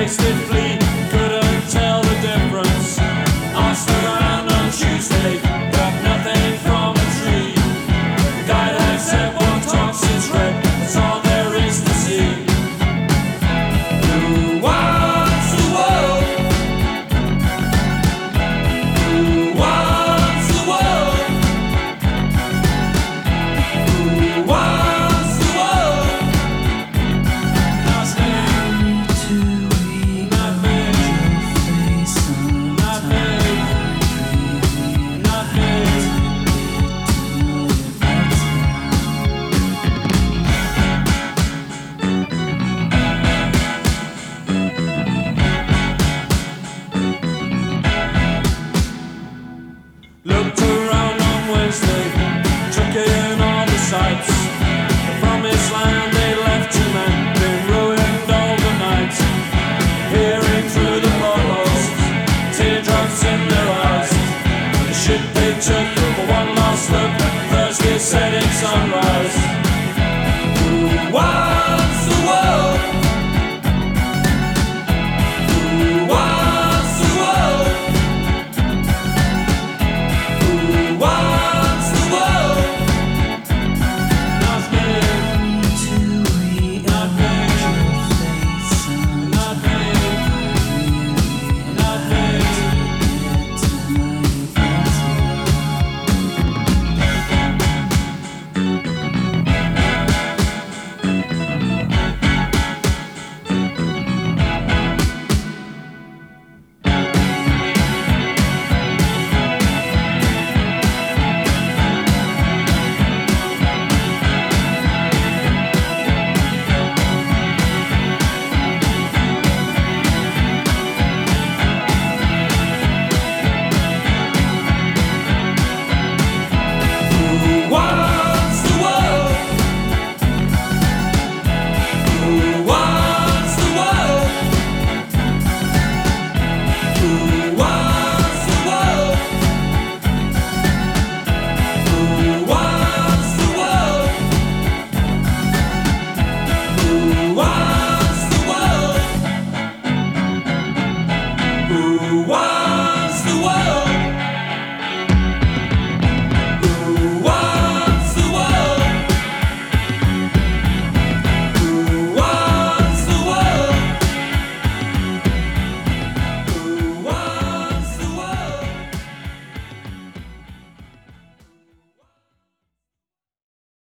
makes me feel sides.